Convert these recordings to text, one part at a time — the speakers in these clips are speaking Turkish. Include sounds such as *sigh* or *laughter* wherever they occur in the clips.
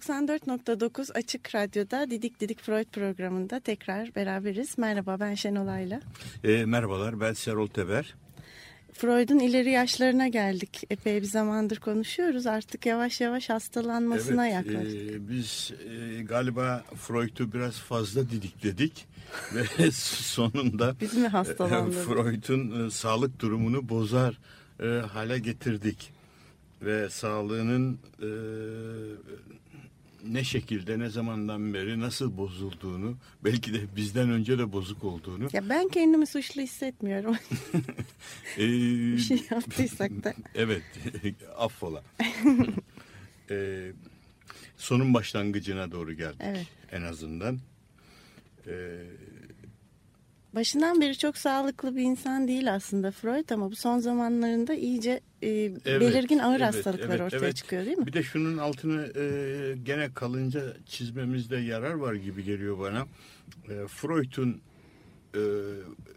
...94.9 Açık Radyo'da Didik Didik Freud programında tekrar beraberiz. Merhaba ben Şenol Ayla. E, merhabalar ben Serol Teber. Freud'un ileri yaşlarına geldik. Epey bir zamandır konuşuyoruz. Artık yavaş yavaş hastalanmasına evet, yaklaştık. E, biz e, galiba Freud'u biraz fazla didikledik. *laughs* Ve sonunda biz mi hastalandık? E, Freud'un e, sağlık durumunu bozar e, hale getirdik. Ve sağlığının e, ne şekilde ne zamandan beri nasıl bozulduğunu belki de bizden önce de bozuk olduğunu. Ya ben kendimi suçlu hissetmiyorum. *laughs* ee, bir şey yaptıysak da. *laughs* Evet *laughs* affola. ee, sonun başlangıcına doğru geldik evet. en azından. Ee, Başından beri çok sağlıklı bir insan değil aslında Freud ama bu son zamanlarında iyice e, evet, belirgin ağır evet, hastalıklar evet, ortaya evet. çıkıyor değil mi? Bir de şunun altını e, gene kalınca çizmemizde yarar var gibi geliyor bana. E, Freud'un e,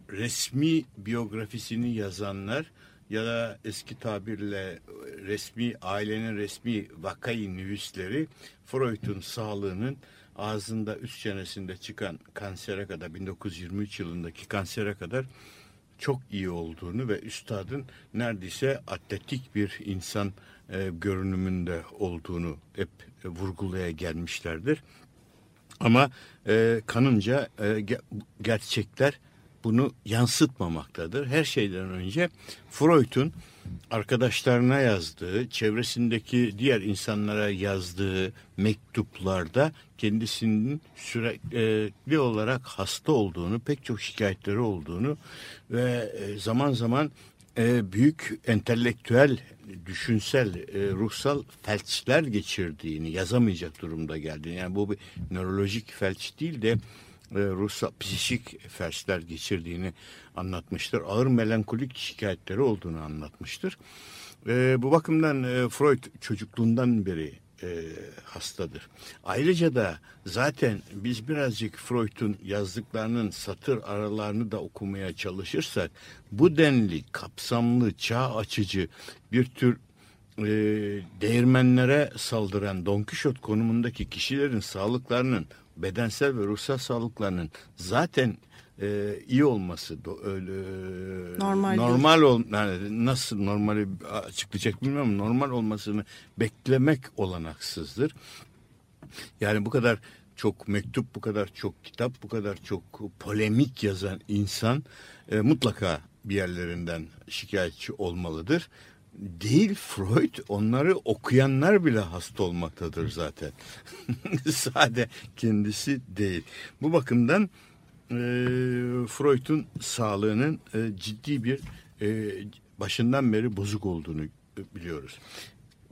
resmi biyografisini yazanlar ya da eski tabirle resmi ailenin resmi vakayı nüvisleri Freud'un sağlığının ağzında üst çenesinde çıkan kansere kadar 1923 yılındaki kansere kadar çok iyi olduğunu ve üstadın neredeyse atletik bir insan e, görünümünde olduğunu hep e, vurgulaya gelmişlerdir. Ama e, kanımca e, gerçekler bunu yansıtmamaktadır. Her şeyden önce Freud'un arkadaşlarına yazdığı, çevresindeki diğer insanlara yazdığı mektuplarda kendisinin sürekli olarak hasta olduğunu, pek çok şikayetleri olduğunu ve e, zaman zaman e, büyük entelektüel, düşünsel, e, ruhsal felçler geçirdiğini yazamayacak durumda geldiğini. Yani bu bir nörolojik felç değil de ruhsal psikik felçler geçirdiğini anlatmıştır. Ağır melankolik şikayetleri olduğunu anlatmıştır. E, bu bakımdan e, Freud çocukluğundan beri e, hastadır. Ayrıca da zaten biz birazcık Freud'un yazdıklarının satır aralarını da okumaya çalışırsak bu denli kapsamlı, çağ açıcı bir tür e, değirmenlere saldıran Don Kişot konumundaki kişilerin sağlıklarının bedensel ve ruhsal sağlıklarının zaten e, iyi olması öyle, normal normal ol yani nasıl normali açıklayacak bilmiyorum normal olmasını beklemek olanaksızdır. Yani bu kadar çok mektup, bu kadar çok kitap, bu kadar çok polemik yazan insan e, mutlaka bir yerlerinden şikayetçi olmalıdır değil Freud onları okuyanlar bile hasta olmaktadır zaten. *laughs* Sade kendisi değil. Bu bakımdan e, Freud'un sağlığının e, ciddi bir e, başından beri bozuk olduğunu biliyoruz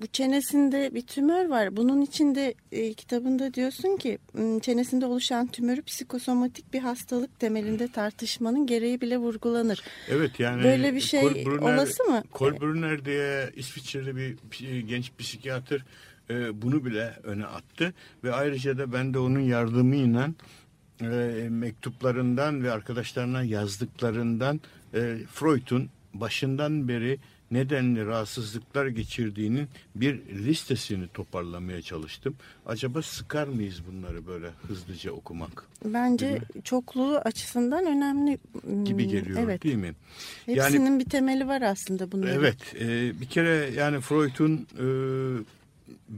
bu çenesinde bir tümör var. Bunun içinde e, kitabında diyorsun ki çenesinde oluşan tümörü psikosomatik bir hastalık temelinde tartışmanın gereği bile vurgulanır. Evet yani böyle bir şey Brunner, olası mı? Kolbrunner diye İsviçreli bir genç psikiyatr e, bunu bile öne attı ve ayrıca da ben de onun yardımıyla e, mektuplarından ve arkadaşlarına yazdıklarından e, Freud'un başından beri nedenli rahatsızlıklar geçirdiğinin bir listesini toparlamaya çalıştım. Acaba sıkar mıyız bunları böyle hızlıca okumak? Bence çokluğu açısından önemli gibi geliyor evet. değil mi? Hepsinin yani, bir temeli var aslında bunların. Evet. E, bir kere yani Freud'un e,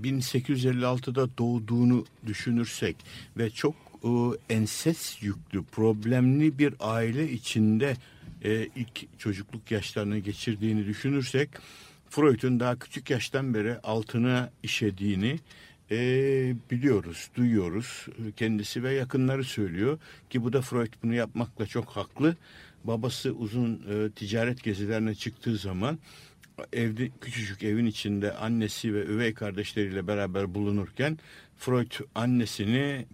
1856'da doğduğunu düşünürsek ve çok e, enses yüklü, problemli bir aile içinde e, ilk çocukluk yaşlarını geçirdiğini düşünürsek Freud'un daha küçük yaştan beri altına işediğini e, biliyoruz, duyuyoruz. Kendisi ve yakınları söylüyor ki bu da Freud bunu yapmakla çok haklı. Babası uzun e, ticaret gezilerine çıktığı zaman evde küçücük evin içinde annesi ve üvey kardeşleriyle beraber bulunurken Freud annesini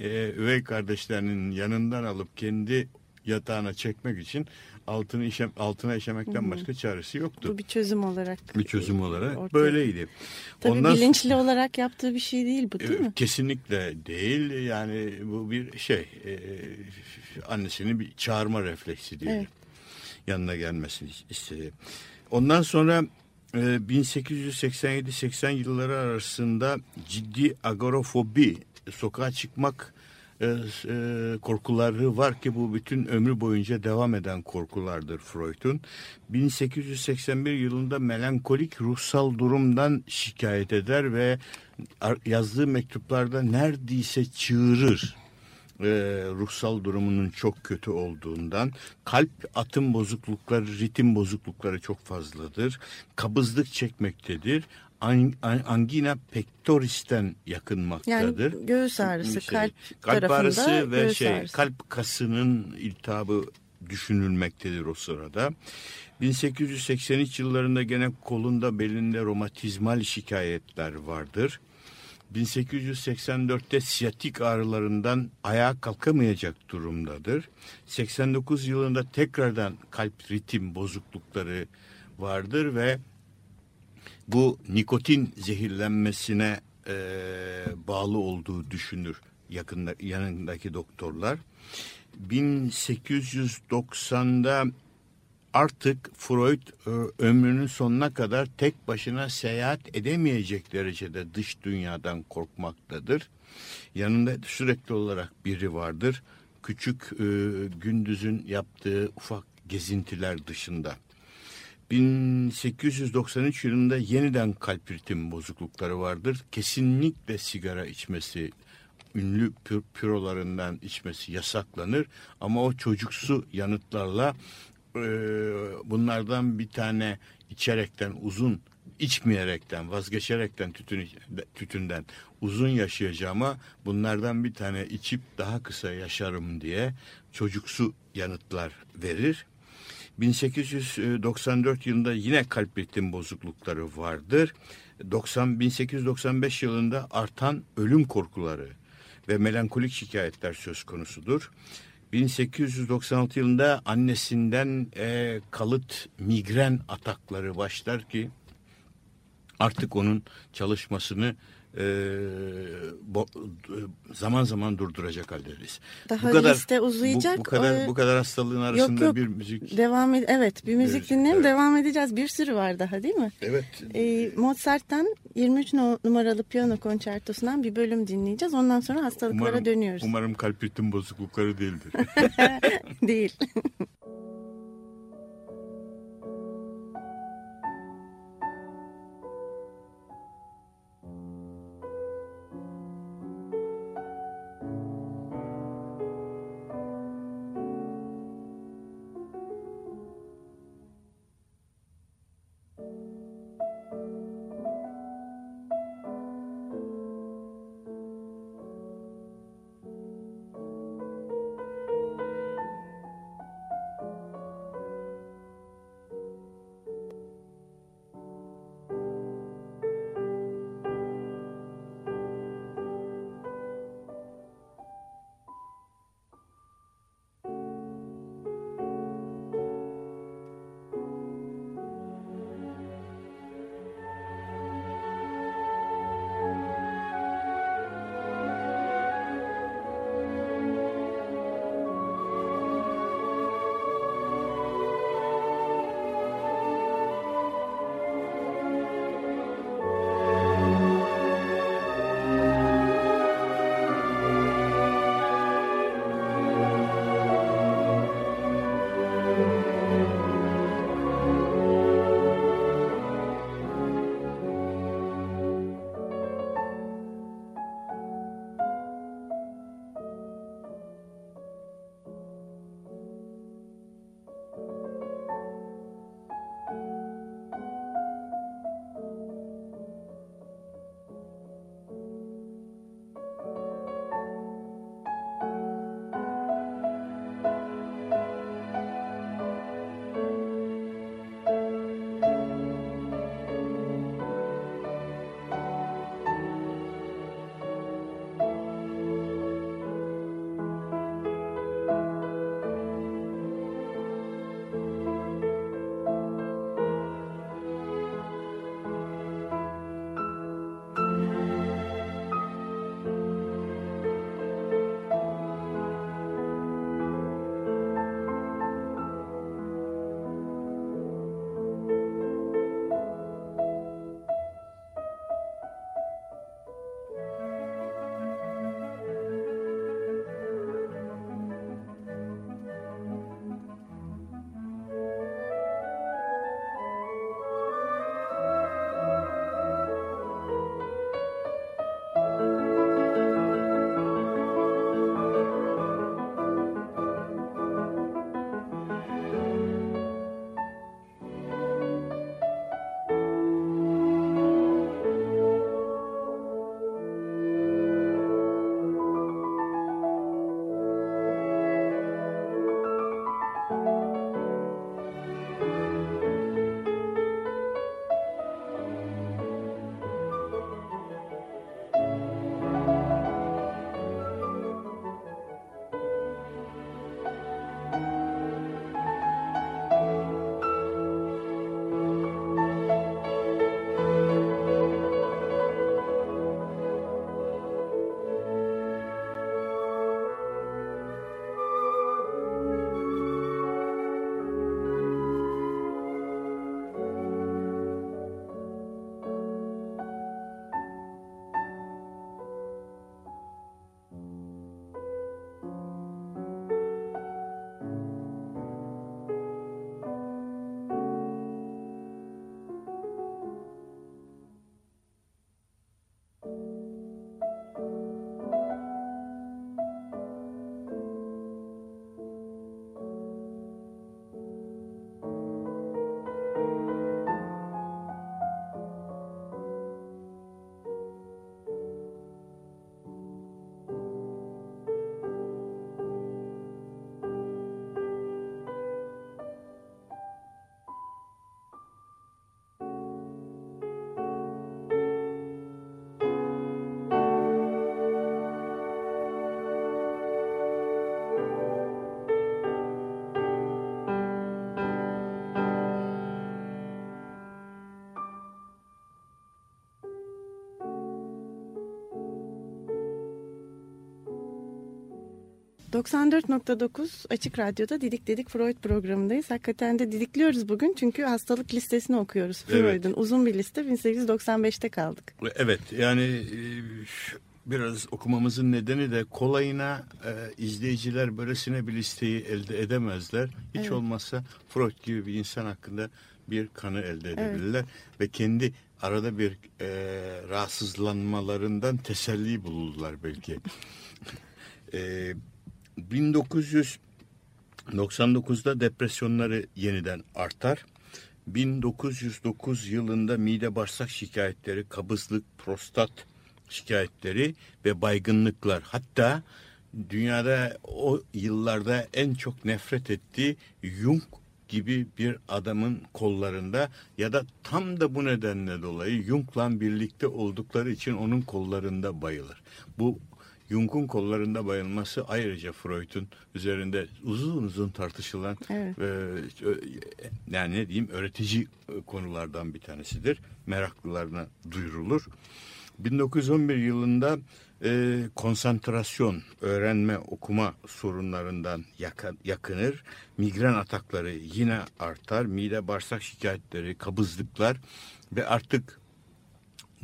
e, üvey kardeşlerinin yanından alıp kendi yatağına çekmek için altını işe, altına işemekten başka çaresi yoktu. Bu bir çözüm olarak. Bir çözüm olarak ortaya- böyleydi. Tabii Ondan bilinçli olarak yaptığı bir şey değil bu değil e, mi? Kesinlikle değil. Yani bu bir şey. e, annesini bir çağırma refleksi diyelim. Evet. Yanına gelmesini istedi. Ondan sonra e, 1887-80 yılları arasında ciddi agorafobi, sokağa çıkmak e, e, korkuları var ki bu bütün ömrü boyunca devam eden korkulardır Freud'un. 1881 yılında melankolik ruhsal durumdan şikayet eder ve yazdığı mektuplarda neredeyse çığırır e, ruhsal durumunun çok kötü olduğundan kalp atım bozuklukları, ritim bozuklukları çok fazladır. Kabızlık çekmektedir. An, an- angina pectoris'ten yakınmaktadır. Yani göğüs ağrısı, Şey, kalp, kalp tarafında ağrısı ve şey ağrısı. kalp kasının iltihabı düşünülmektedir o sırada. 1883 yıllarında gene kolunda belinde romatizmal şikayetler vardır. 1884'te siyatik ağrılarından ayağa kalkamayacak durumdadır. 89 yılında tekrardan kalp ritim bozuklukları vardır ve bu nikotin zehirlenmesine e, bağlı olduğu düşünür yakında yanındaki doktorlar. 1890'da artık Freud e, ömrünün sonuna kadar tek başına seyahat edemeyecek derecede dış dünyadan korkmaktadır. Yanında sürekli olarak biri vardır. Küçük e, gündüzün yaptığı ufak gezintiler dışında. 1893 yılında yeniden kalp ritim bozuklukları vardır. Kesinlikle sigara içmesi, ünlü pür, pürolarından içmesi yasaklanır. Ama o çocuksu yanıtlarla e, bunlardan bir tane içerekten uzun, içmeyerekten, vazgeçerekten tütün, tütünden uzun yaşayacağıma bunlardan bir tane içip daha kısa yaşarım diye çocuksu yanıtlar verir. 1894 yılında yine kalp ritim bozuklukları vardır. 90 1895 yılında artan ölüm korkuları ve melankolik şikayetler söz konusudur. 1896 yılında annesinden e, kalıt migren atakları başlar ki artık onun çalışmasını bo, zaman zaman durduracak haldeyiz. Daha liste uzayacak. Bu, bu kadar Ee, bu kadar hastalığın arasında yok. bir müzik. Devam ed evet bir müzik Evet, dinleyelim evet. devam edeceğiz. Bir sürü var daha değil mi? Evet. Ee, Mozart'tan 23 no- numaralı piyano konçertosundan bir bölüm dinleyeceğiz. Ondan sonra hastalıklara umarım, dönüyoruz. Umarım kalp ritim bozuklukları değildir. *laughs* Değil. *laughs* 94.9 Açık Radyo'da Didik Dedik Freud programındayız. Hakikaten de didikliyoruz bugün çünkü hastalık listesini okuyoruz Evet. Freud'un. Uzun bir liste 1895'te kaldık. Evet yani e, biraz okumamızın nedeni de kolayına e, izleyiciler böylesine bir listeyi elde edemezler. Hiç Evet. olmazsa Freud gibi bir insan hakkında bir kanı elde edebilirler. Ve kendi arada bir e, rahatsızlanmalarından teselli bulurlar belki. *laughs* e, 1999'da depresyonları yeniden artar. 1909 yılında mide bağırsak şikayetleri, kabızlık, prostat şikayetleri ve baygınlıklar hatta dünyada o yıllarda en çok nefret ettiği Jung gibi bir adamın kollarında ya da tam da bu nedenle dolayı Jung'la birlikte oldukları için onun kollarında bayılır. Bu Jung'un kollarında bayılması ayrıca Freud'un üzerinde uzun uzun tartışılan Evet. e, yani ne diyeyim öğretici e, konulardan bir tanesidir. Meraklılarına duyurulur. 1911 yılında e, konsantrasyon, öğrenme, okuma sorunlarından yaka- yakınır. Migren atakları yine artar. Mide bağırsak şikayetleri, kabızlıklar ve artık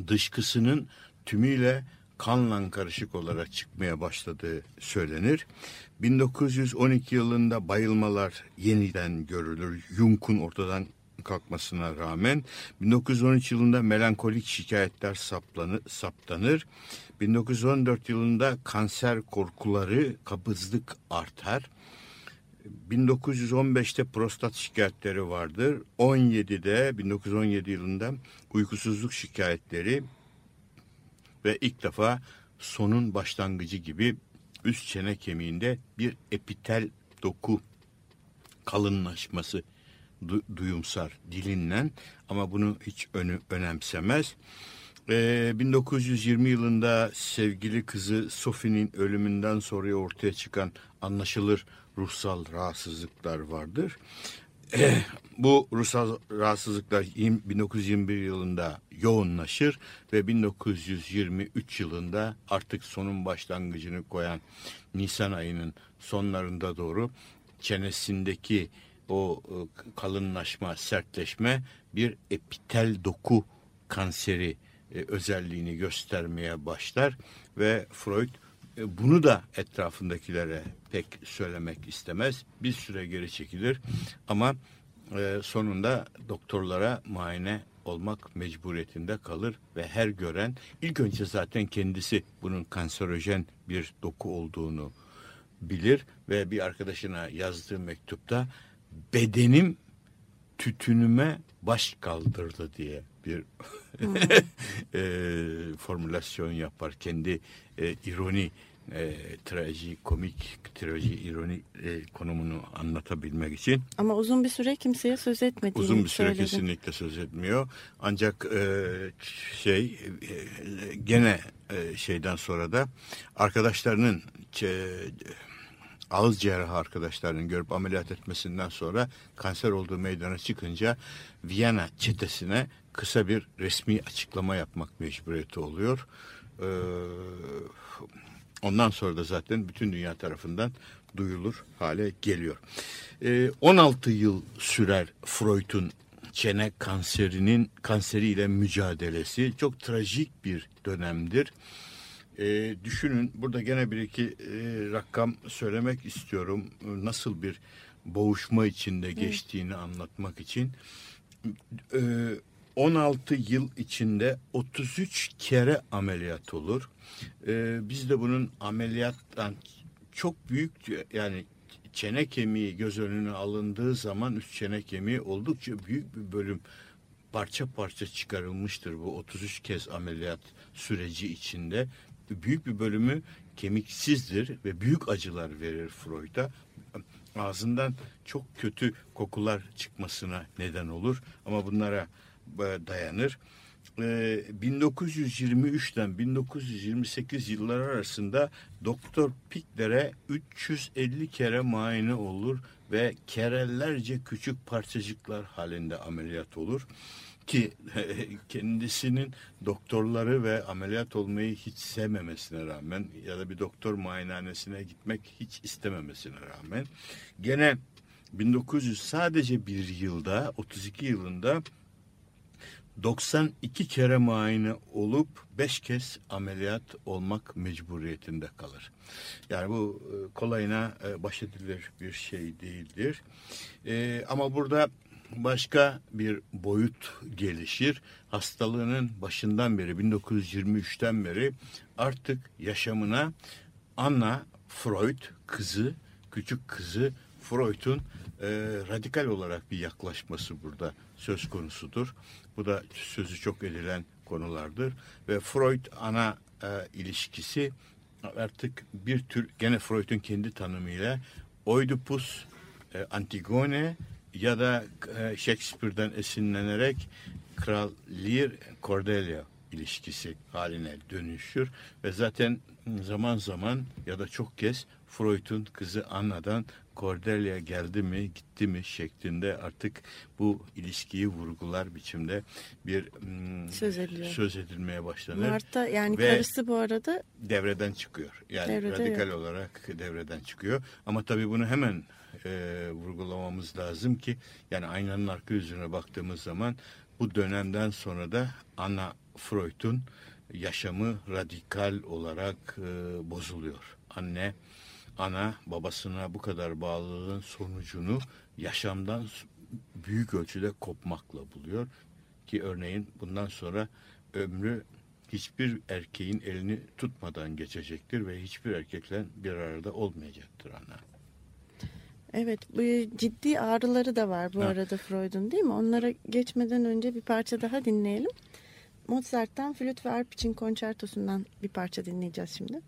dışkısının tümüyle kanla karışık olarak çıkmaya başladığı söylenir. 1912 yılında bayılmalar yeniden görülür. Jung'un ortadan kalkmasına rağmen 1913 yılında melankolik şikayetler saplanır, saptanır. 1914 yılında kanser korkuları, kabızlık artar. 1915'te prostat şikayetleri vardır. 17'de 1917 yılında uykusuzluk şikayetleri ve ilk defa sonun başlangıcı gibi üst çene kemiğinde bir epitel doku kalınlaşması du- duyumsar dilinden ama bunu hiç önü önemsemez. Ee, 1920 yılında sevgili kızı Sophie'nin ölümünden sonra ortaya çıkan anlaşılır ruhsal rahatsızlıklar vardır. *clears throat* Bu ruhsal rahatsızlıklar yirmi- 1921 yılında yoğunlaşır ve 1923 yılında artık sonun başlangıcını koyan Nisan ayının sonlarında doğru çenesindeki o e, kalınlaşma, sertleşme bir epitel doku kanseri e, özelliğini göstermeye başlar ve Freud e, bunu da etrafındakilere pek söylemek istemez. Bir süre geri çekilir ama e, sonunda doktorlara muayene olmak mecburiyetinde kalır ve her gören ilk önce zaten kendisi bunun kanserojen bir doku olduğunu bilir ve bir arkadaşına yazdığı mektupta bedenim tütünüme baş kaldırdı diye bir *laughs* e, formülasyon yapar. Kendi e, ironi, e, traji, komik, traji, ironi e, konumunu anlatabilmek için. Ama uzun bir süre kimseye söz etmediğini Uzun bir süre söyledin. kesinlikle söz etmiyor. Ancak e, şey e, gene e, şeyden sonra da arkadaşlarının çe- ağız cerrahı arkadaşlarının görüp ameliyat etmesinden sonra kanser olduğu meydana çıkınca Viyana çetesine kısa bir resmi açıklama yapmak mecburiyeti oluyor. Ee, ondan sonra da zaten bütün dünya tarafından duyulur hale geliyor. Ee, 16 yıl sürer Freud'un çene kanserinin kanseriyle mücadelesi çok trajik bir dönemdir. E, düşünün burada gene bir iki e, rakam söylemek istiyorum. Nasıl bir boğuşma içinde geçtiğini anlatmak için. E, 16 yıl içinde 33 kere ameliyat olur. E, biz de bunun ameliyattan çok büyük yani çene kemiği göz önüne alındığı zaman üst çene kemiği oldukça büyük bir bölüm parça parça çıkarılmıştır bu 33 kez ameliyat süreci içinde. Büyük bir bölümü kemiksizdir ve büyük acılar verir Freud'a. Ağzından çok kötü kokular çıkmasına neden olur ama bunlara dayanır. Ee, 1923'ten 1928 yılları arasında Doktor Pikler'e 350 kere muayene olur ve kerellerce küçük parçacıklar halinde ameliyat olur. ki kendisinin doktorları ve ameliyat olmayı hiç sevmemesine rağmen ya da bir doktor muayenehanesine gitmek hiç istememesine rağmen gene 1900 sadece bir yılda 32 yılında 92 kere muayene olup 5 kez ameliyat olmak mecburiyetinde kalır. Yani bu e, kolayına e, baş edilir bir şey değildir. E, ama burada başka bir boyut gelişir. Hastalığının başından beri 1923'ten beri artık yaşamına Anna Freud kızı, küçük kızı Freud'un radikal olarak bir yaklaşması burada söz konusudur. Bu da sözü çok edilen konulardır ve Freud ana e, ilişkisi artık bir tür gene Freud'un kendi tanımıyla Oedipus e, Antigone ya da e, Shakespeare'den esinlenerek Kral Lear Cordelia ilişkisi haline dönüşür ve zaten zaman zaman ya da çok kez Freud'un kızı Anna'dan Cordelia geldi mi gitti mi şeklinde artık bu ilişkiyi vurgular biçimde bir mm, söz, ediliyor. söz edilmeye başlanır. Marta yani Ve karısı bu arada devreden çıkıyor. Yani Devrede radikal yok. olarak devreden çıkıyor. Ama tabii bunu hemen e, vurgulamamız lazım ki yani aynanın arka yüzüne baktığımız zaman bu dönemden sonra da Anna Freud'un yaşamı radikal olarak e, bozuluyor. Anne, ana babasına bu kadar bağlılığın sonucunu yaşamdan büyük ölçüde kopmakla buluyor. Ki örneğin bundan sonra ömrü hiçbir erkeğin elini tutmadan geçecektir ve hiçbir erkekle bir arada olmayacaktır ana. evet bu ciddi ağrıları da var bu Ha. arada Freud'un değil mi? Onlara geçmeden önce bir parça daha dinleyelim. Mozart'tan flüt ve arp için konçertosundan bir parça dinleyeceğiz şimdi.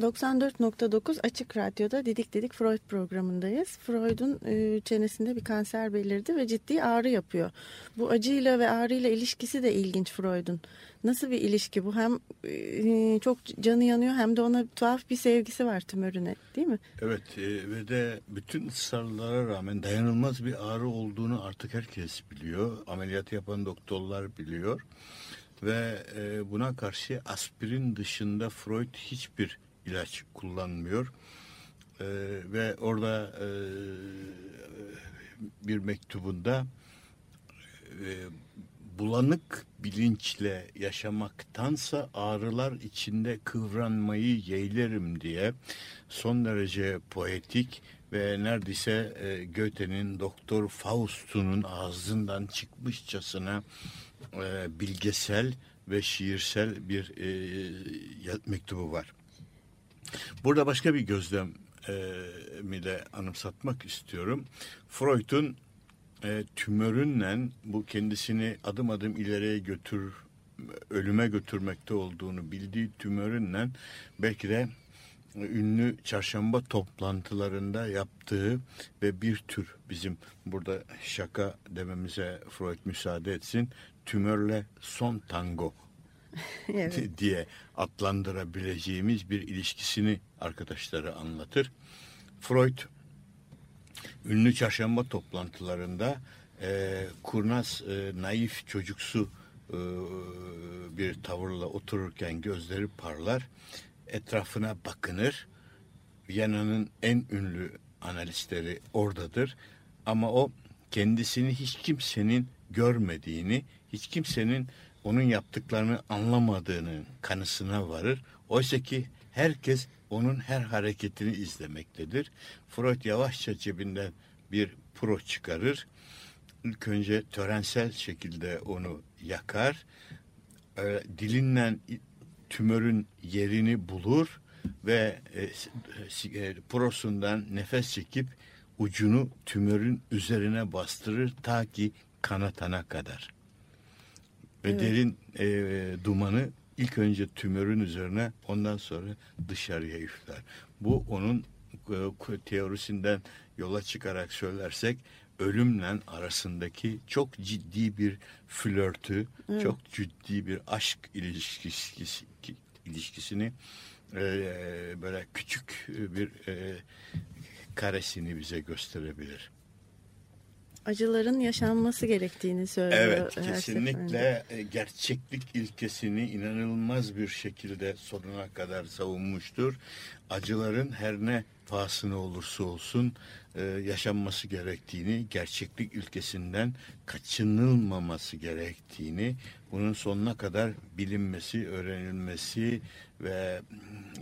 94.9 Açık Radyo'da Didik Didik Freud programındayız. Freud'un e, çenesinde bir kanser belirdi ve ciddi ağrı yapıyor. Bu acıyla ve ağrıyla ilişkisi de ilginç Freud'un. Nasıl bir ilişki bu? Hem e, çok canı yanıyor hem de ona tuhaf bir sevgisi var tümörüne değil mi? Evet e, ve de bütün ısrarlara rağmen dayanılmaz bir ağrı olduğunu artık herkes biliyor. Ameliyat yapan doktorlar biliyor. Ve buna karşı aspirin dışında Freud hiçbir ilaç kullanmıyor. E, ve orada e, bir mektubunda e, bulanık bilinçle yaşamaktansa ağrılar içinde kıvranmayı yeğlerim diye son derece poetik ve neredeyse e, Goethe'nin Doktor Faust'unun ağzından çıkmışçasına e, bilgesel ve şiirsel bir e, mektubu var. Burada başka bir gözlem mi de anımsatmak istiyorum. Freud'un e, tümörünle bu kendisini adım adım ileriye götür ölüme götürmekte olduğunu bildiği tümörünle belki de ünlü çarşamba toplantılarında yaptığı ve bir tür bizim burada şaka dememize Freud müsaade etsin tümörle son tango *laughs* evet. diye adlandırabileceğimiz bir ilişkisini arkadaşları anlatır. Freud ünlü çarşamba toplantılarında e, kurnaz, e, naif, çocuksu e, bir tavırla otururken gözleri parlar, etrafına bakınır. Viyana'nın en ünlü analistleri oradadır. Ama o kendisini hiç kimsenin görmediğini, hiç kimsenin onun yaptıklarını anlamadığının kanısına varır. Oysa ki herkes onun her hareketini izlemektedir. Freud yavaşça cebinden bir pro çıkarır. İlk önce törensel şekilde onu yakar. E, dilinle tümörün yerini bulur ve e, e, prosundan nefes çekip ucunu tümörün üzerine bastırır ta ki kanatana kadar. Ve evet. derin e, dumanı ilk önce tümörün üzerine ondan sonra dışarıya üfler. Bu onun e, teorisinden yola çıkarak söylersek ölümle arasındaki çok ciddi bir flörtü, evet. çok ciddi bir aşk ilişkisi, ilişkisini e, böyle küçük bir e, karesini bize gösterebilir acıların yaşanması gerektiğini söylüyor. Evet kesinlikle seferinde. gerçeklik ilkesini inanılmaz bir şekilde sonuna kadar savunmuştur. Acıların her ne pahasına olursa olsun e, yaşanması gerektiğini, gerçeklik ilkesinden kaçınılmaması gerektiğini, bunun sonuna kadar bilinmesi, öğrenilmesi ve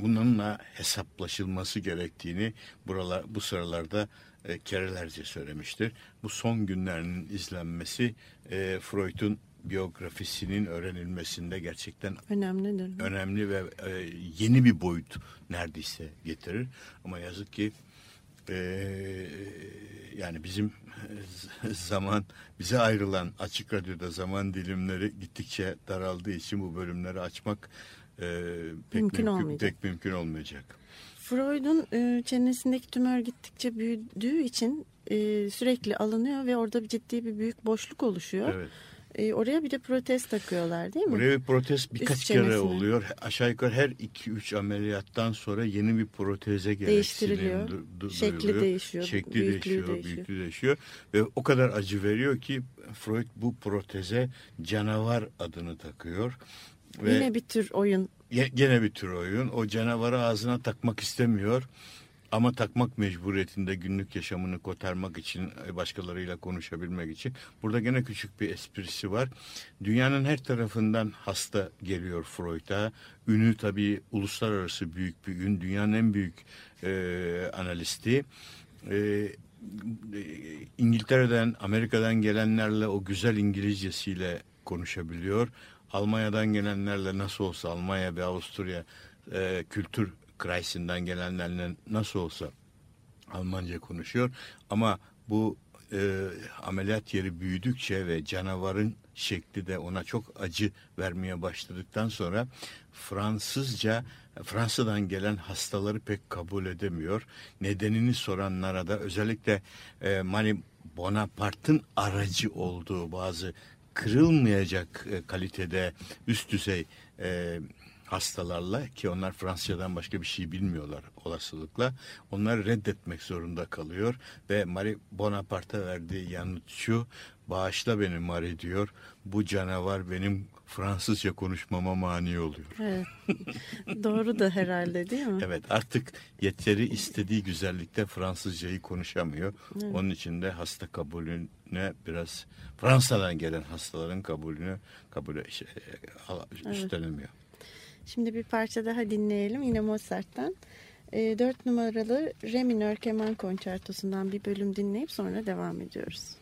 bununla hesaplaşılması gerektiğini buralar bu sıralarda e, kerelerce söylemiştir. Bu son günlerinin izlenmesi e, Freud'un biyografisinin öğrenilmesinde gerçekten önemlidir. Önemli ve e, yeni bir boyut neredeyse getirir. Ama yazık ki e, yani bizim zaman bize ayrılan açık radyoda zaman dilimleri gittikçe daraldığı için bu bölümleri açmak e, pek mümkün, mümkün pek mümkün olmayacak. Freud'un e, çenesindeki tümör gittikçe büyüdüğü için e, sürekli alınıyor ve orada ciddi bir büyük boşluk oluşuyor. Evet. E, oraya bir de protez takıyorlar değil mi? Oraya bir protez birkaç Üst kere çenesine. oluyor. Aşağı yukarı her 2-3 ameliyattan sonra yeni bir proteze Değiştiriliyor. Şekli değişiyor. Şekli değişiyor, değişiyor, büyüklüğü değişiyor. Ve o kadar acı veriyor ki Freud bu proteze canavar adını takıyor. Ve Yine bir tür oyun gene bir tür oyun. O canavarı ağzına takmak istemiyor. Ama takmak mecburiyetinde günlük yaşamını kotarmak için, e, başkalarıyla konuşabilmek için. Burada gene küçük bir esprisi var. Dünyanın her tarafından hasta geliyor Freud'a. Ünü tabii uluslararası büyük bir ün. Dünyanın en büyük e, analisti. E, İngiltere'den, Amerika'dan gelenlerle o güzel İngilizcesiyle konuşabiliyor. Almanya'dan gelenlerle nasıl olsa Almanya ve Avusturya e, kültür kreisinden gelenlerle nasıl olsa Almanca konuşuyor. Ama bu e, ameliyat yeri büyüdükçe ve canavarın şekli de ona çok acı vermeye başladıktan sonra Fransızca Fransa'dan gelen hastaları pek kabul edemiyor. Nedenini soranlara da özellikle e, Mani Bonaparte'ın aracı olduğu bazı kırılmayacak e, kalitede üst düzey e, hastalarla ki onlar Fransızcadan başka bir şey bilmiyorlar olasılıkla onları reddetmek zorunda kalıyor ve Marie Bonaparte'a verdiği yanıt şu bağışla beni Marie diyor bu canavar benim Fransızca konuşmama mani oluyor. Evet. *laughs* Doğru da herhalde değil mi? Evet artık yeteri istediği güzellikte Fransızcayı konuşamıyor. Evet. Onun için de hasta kabulüne biraz Fransa'dan gelen hastaların kabulünü kabul şey. Evet. Şimdi bir parça daha dinleyelim yine Mozart'tan. E, 4 numaralı Re minör keman konçertosundan bir bölüm dinleyip sonra devam ediyoruz.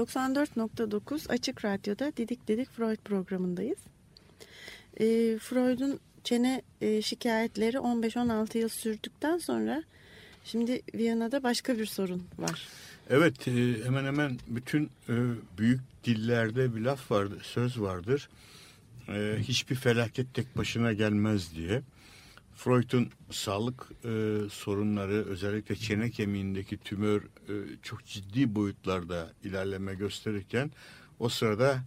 94.9 Açık Radyo'da Didik Didik Freud programındayız. E, Freud'un çene e, şikayetleri 15-16 yıl sürdükten sonra şimdi Viyana'da başka bir sorun var. Evet e, hemen hemen bütün e, büyük dillerde bir laf vardır, söz vardır. E, hiçbir felaket tek başına gelmez diye. Freud'un sağlık e, sorunları özellikle çene kemiğindeki tümör e, çok ciddi boyutlarda ilerleme gösterirken o sırada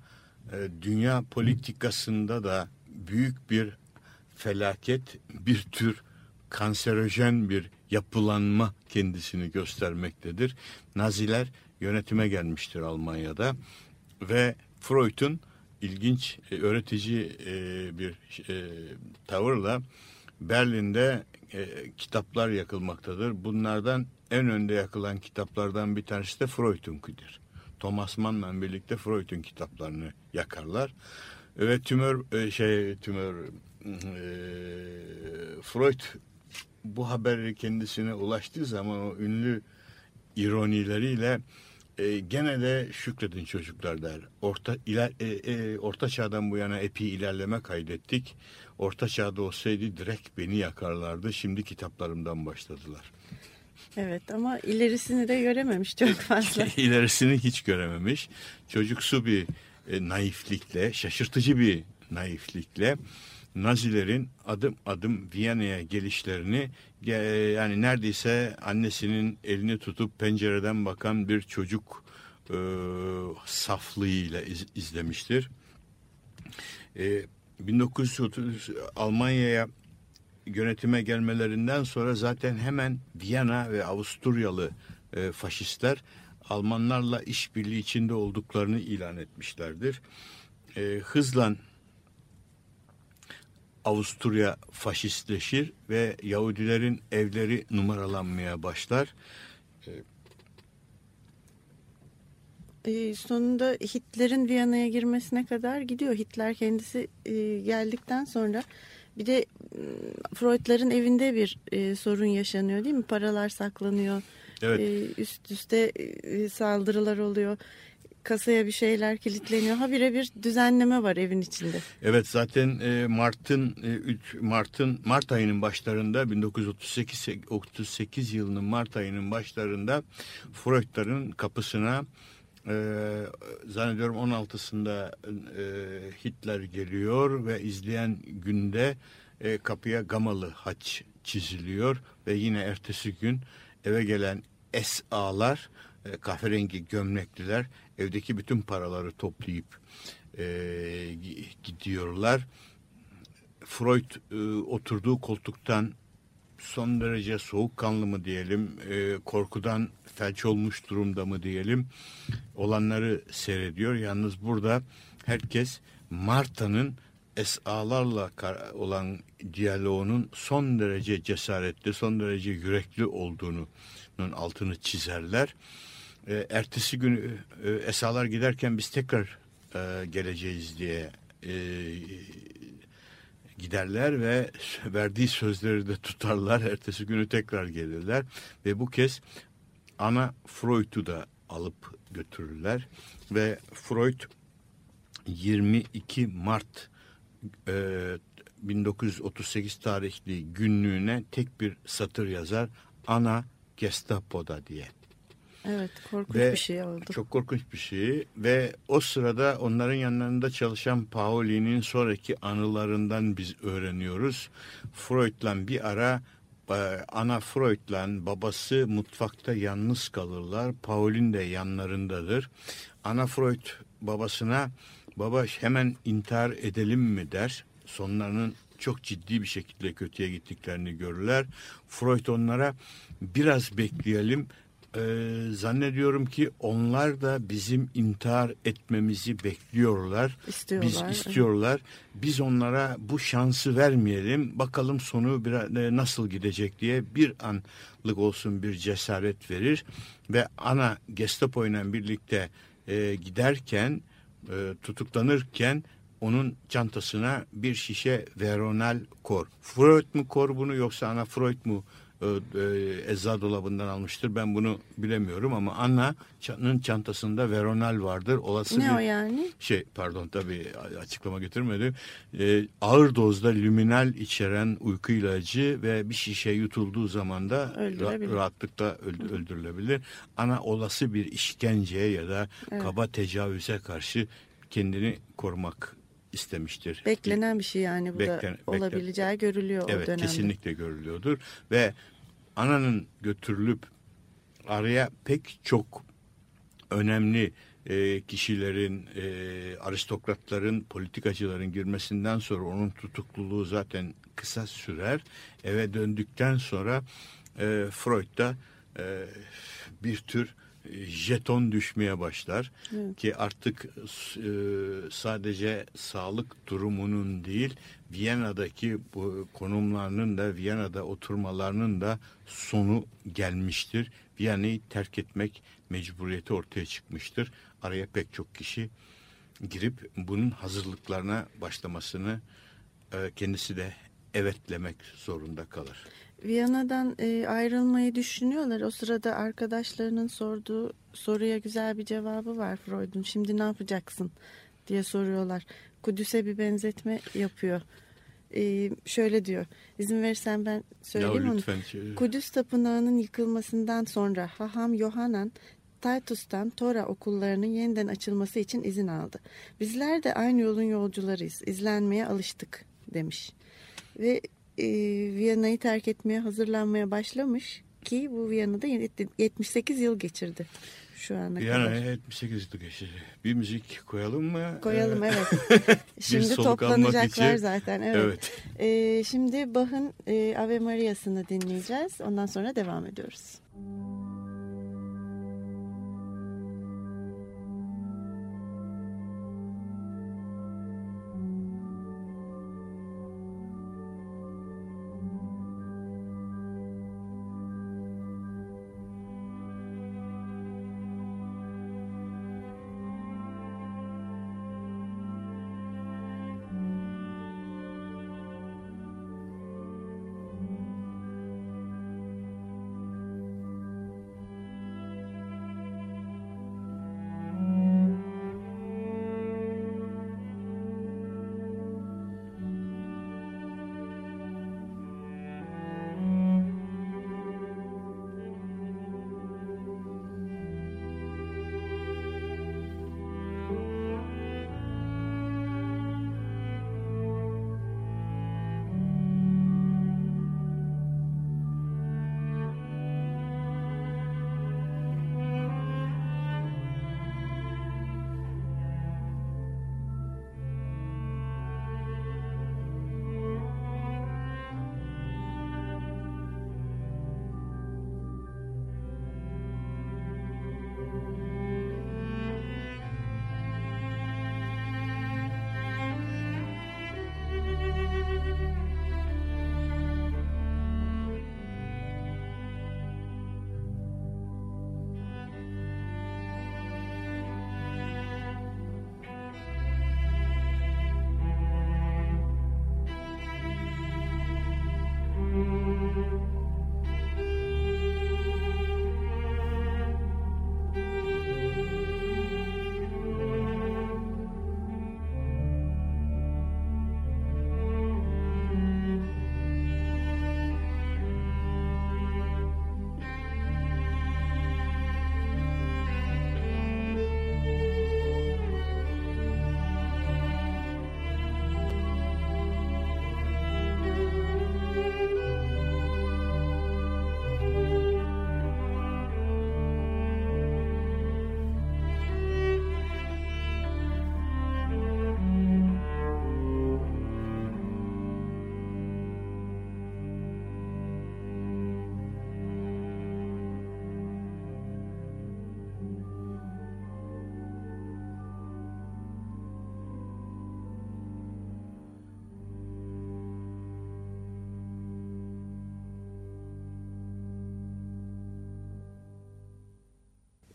e, dünya politikasında da büyük bir felaket, bir tür kanserojen bir yapılanma kendisini göstermektedir. Naziler yönetime gelmiştir Almanya'da ve Freud'un ilginç e, öğretici e, bir e, tavırla Berlin'de e, kitaplar yakılmaktadır. Bunlardan en önde yakılan kitaplardan bir tanesi de Freud'unkidir. Thomas Mann'la birlikte Freud'un kitaplarını yakarlar. Ve tümör e, şey tümör e, Freud bu haberi kendisine ulaştığı zaman o ünlü ironileriyle e, gene de şükredin çocuklar der. Orta iler, e, e, orta çağdan bu yana epey ilerleme kaydettik. Orta çağda olsaydı direkt beni yakarlardı. Şimdi kitaplarımdan başladılar. Evet ama ilerisini de görememiş çok fazla. *laughs* İlerisini hiç görememiş. Çocuksu bir e, naiflikle, şaşırtıcı bir naiflikle Nazilerin adım adım Viyana'ya gelişlerini yani neredeyse annesinin elini tutup pencereden bakan bir çocuk e, saflığıyla iz, izlemiştir. E, 1930 Almanya'ya yönetime gelmelerinden sonra zaten hemen Viyana ve Avusturyalı e, faşistler Almanlarla işbirliği içinde olduklarını ilan etmişlerdir. E, hızla Avusturya faşistleşir ve Yahudilerin evleri numaralanmaya başlar. E, sonunda Hitler'in Viyana'ya girmesine kadar gidiyor. Hitler kendisi e, geldikten sonra bir de Freud'ların evinde bir e, sorun yaşanıyor değil mi? Paralar saklanıyor. Evet. E, üst üste e, saldırılar oluyor kasaya bir şeyler kilitleniyor. Ha bir düzenleme var evin içinde. Evet zaten e, Mart'ın e, Mart'ın Mart ayının başlarında 1938 38 yılının Mart ayının başlarında Freud'ların kapısına e, zannediyorum 16'sında e, Hitler geliyor ve izleyen günde e, kapıya Gamalı haç çiziliyor ve yine ertesi gün eve gelen SA'lar e, kahverengi gömlekliler evdeki bütün paraları toplayıp e, gidiyorlar. Freud e, oturduğu koltuktan son derece soğukkanlı mı diyelim, e, korkudan felç olmuş durumda mı diyelim, olanları seyrediyor. Yalnız burada herkes Marta'nın esalarla olan diyaloğunun son derece cesaretli, son derece yürekli olduğunun altını çizerler e, ertesi gün e, esalar giderken biz tekrar e, geleceğiz diye e, giderler ve *laughs* verdiği sözleri de tutarlar. Ertesi günü tekrar gelirler ve bu kez ana Freud'u da alıp götürürler ve Freud 22 Mart e, 1938 tarihli günlüğüne tek bir satır yazar. Ana Gestapo'da diye. Evet korkunç ve bir şey oldu. Çok korkunç bir şey ve o sırada onların yanlarında çalışan Pauli'nin sonraki anılarından biz öğreniyoruz. Freud'la bir ara e, ana Freud'la babası mutfakta yalnız kalırlar. Paulin de yanlarındadır. Ana Freud babasına baba hemen intihar edelim mi der. Sonlarının çok ciddi bir şekilde kötüye gittiklerini görürler. Freud onlara biraz bekleyelim e, zannediyorum ki onlar da bizim intihar etmemizi bekliyorlar. İstiyorlar. Biz istiyorlar. Biz onlara bu şansı vermeyelim. Bakalım sonu biraz, e, nasıl gidecek diye bir anlık olsun bir cesaret verir. Ve ana Gestapo ile birlikte e, giderken e, tutuklanırken onun çantasına bir şişe veronal kor. Freud mu kor bunu yoksa ana Freud mu eczacı dolabından almıştır. Ben bunu bilemiyorum ama Anna'nın çantasında Veronal vardır. Olası Ne bir o yani? şey pardon tabii açıklama getirmedim. E, ağır dozda lüminal içeren uyku ilacı ve bir şişe yutulduğu zaman da ra- rahatlıkla öld- öldürülebilir. Ana olası bir işkenceye ya da kaba tecavüze karşı kendini korumak istemiştir. Beklenen bir şey yani bu da Beklen- beklen- olabileceği görülüyor o Evet dönemde. kesinlikle görülüyordur ve ananın götürülüp araya pek çok önemli e, kişilerin, e, aristokratların, politikacıların girmesinden sonra onun tutukluluğu zaten kısa sürer. Eve döndükten sonra e, Freud da e, bir tür jeton düşmeye başlar ki artık e, sadece sağlık durumunun değil Viyana'daki bu konumlarının da Viyana'da oturmalarının da sonu gelmiştir. Viyana'yı terk etmek mecburiyeti ortaya çıkmıştır. Araya pek çok kişi girip bunun hazırlıklarına başlamasını e, kendisi de evetlemek zorunda kalır. Viyana'dan e, ayrılmayı düşünüyorlar. O sırada arkadaşlarının sorduğu soruya güzel bir cevabı var Freud'un. Şimdi ne yapacaksın diye soruyorlar. Kudüs'e bir benzetme yapıyor. E, şöyle diyor. İzin verirsen ben söyleyeyim Ya onu. lütfen şey- Kudüs Tapınağı'nın yıkılmasından sonra Haham Yohanan Titus'tan Tora okullarının yeniden açılması için izin aldı. Bizler de aynı yolun yolcularıyız. İzlenmeye alıştık demiş. Ve e, Viyana'yı terk etmeye hazırlanmaya başlamış ki bu Viyana'da 78 yıl geçirdi şu ana kadar. Yani 78 yıl geçti. Bir müzik koyalım mı? Koyalım Ee, evet. *laughs* Şimdi toplanacaklar zaten. Evet. Ee, şimdi Bach'ın e, Ave Maria'sını dinleyeceğiz. Ondan sonra devam ediyoruz.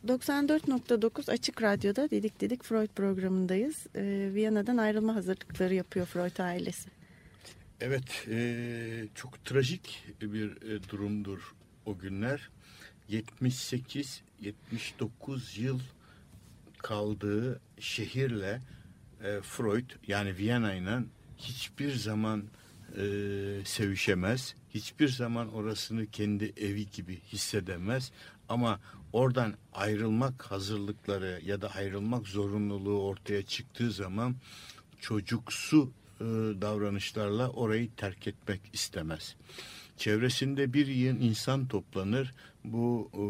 ...94.9 Açık Radyo'da Didik Didik Freud programındayız. Ee, Viyana'dan ayrılma hazırlıkları yapıyor Freud ailesi. Evet, e, çok trajik bir e, durumdur o günler. 78-79 yıl kaldığı şehirle e, Freud yani Viyana hiçbir zaman e, sevişemez. Hiçbir zaman orasını kendi evi gibi hissedemez. Ama oradan ayrılmak hazırlıkları ya da ayrılmak zorunluluğu ortaya çıktığı zaman çocuksu e, davranışlarla orayı terk etmek istemez. Çevresinde bir yığın insan toplanır. Bu e,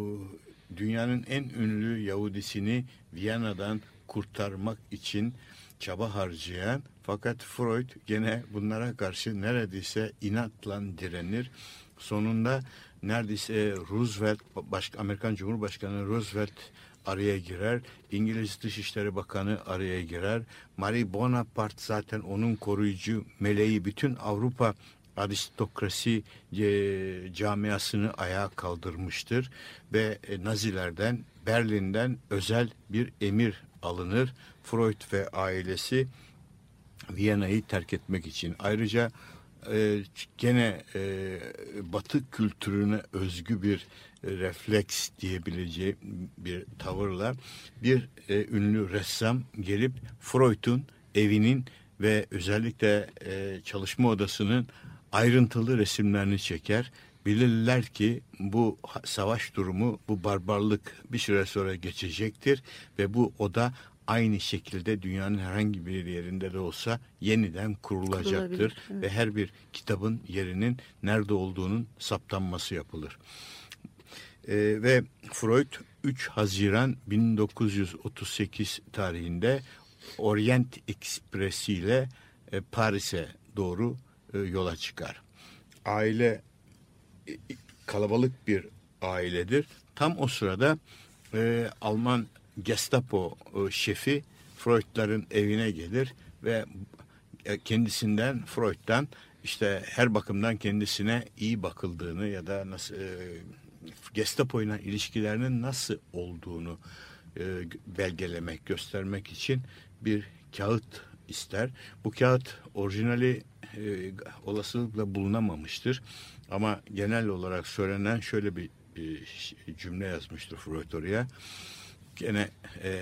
dünyanın en ünlü Yahudisini Viyana'dan kurtarmak için çaba harcayan fakat Freud gene bunlara karşı neredeyse inatla direnir. Sonunda neredeyse Roosevelt, başka Amerikan Cumhurbaşkanı Roosevelt araya girer. İngiliz Dışişleri Bakanı araya girer. Marie Bonaparte zaten onun koruyucu meleği bütün Avrupa aristokrasi e, camiasını ayağa kaldırmıştır ve e, Nazilerden Berlin'den özel bir emir alınır. Freud ve ailesi Viyana'yı terk etmek için. Ayrıca e, gene e, Batı kültürüne özgü bir refleks diyebileceği bir tavırla bir e, ünlü ressam gelip Freud'un evinin ve özellikle e, çalışma odasının ayrıntılı resimlerini çeker. Bilirler ki bu savaş durumu, bu barbarlık bir süre sonra geçecektir ve bu oda aynı şekilde dünyanın herhangi bir yerinde de olsa yeniden kurulacaktır evet. ve her bir kitabın yerinin nerede olduğunun saptanması yapılır. Ee, ve Freud 3 Haziran 1938 tarihinde Orient Express ile e, Paris'e doğru e, yola çıkar. Aile e, kalabalık bir ailedir. Tam o sırada e, Alman Gestapo e, şefi Freud'ların evine gelir ve e, kendisinden Freud'dan işte her bakımdan kendisine iyi bakıldığını ya da nasıl e, Gestapo ile ilişkilerinin nasıl olduğunu e, belgelemek, göstermek için bir kağıt ister. Bu kağıt orijinali olasılıkla bulunamamıştır. Ama genel olarak söylenen şöyle bir cümle yazmıştır Freud oraya gene e,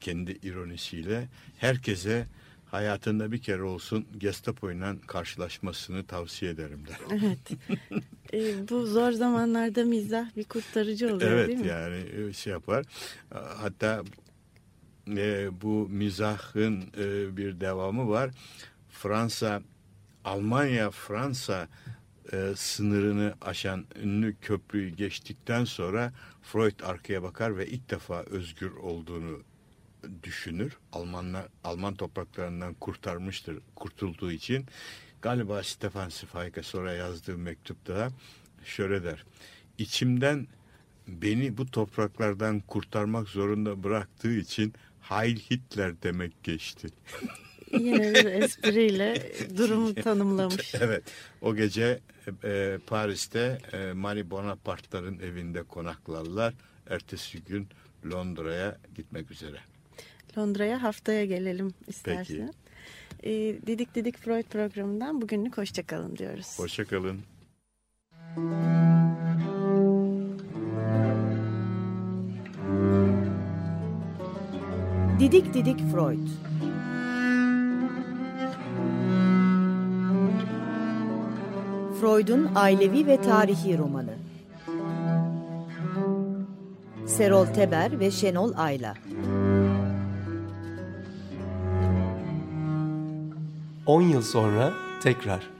kendi ironisiyle herkese hayatında bir kere olsun Gestapo ile karşılaşmasını tavsiye ederim der. Evet. *laughs* e, bu zor zamanlarda mizah bir kurtarıcı oluyor evet, değil mi? Evet yani şey yapar. Hatta e, bu mizahın e, bir devamı var. Fransa, Almanya, Fransa e, sınırını aşan ünlü köprüyü geçtikten sonra Freud arkaya bakar ve ilk defa özgür olduğunu düşünür. Almanlar Alman topraklarından kurtarmıştır kurtulduğu için. Galiba Stefan Zweig'e sonra yazdığı mektupta şöyle der. İçimden beni bu topraklardan kurtarmak zorunda bıraktığı için Heil Hitler demek geçti. Yine bir *laughs* espriyle durumu *laughs* tanımlamış. evet. O gece e, Paris'te e, Marie Bonaparte'ların evinde konaklarlar. Ertesi gün Londra'ya gitmek üzere. Londra'ya haftaya gelelim istersen. Peki. E, Didik Didik Freud programından bugünlük hoşçakalın diyoruz. Hoşçakalın. Didik Didik Freud Freud'un ailevi ve tarihi romanı. Serol Teber ve Şenol Ayla. On yıl sonra tekrar.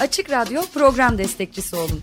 Açık Radyo program destekçisi olun